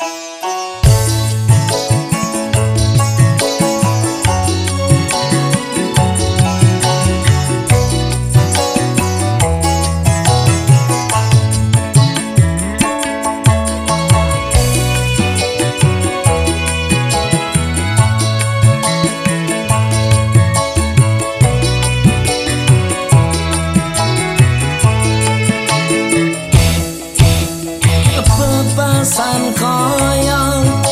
you va san koyang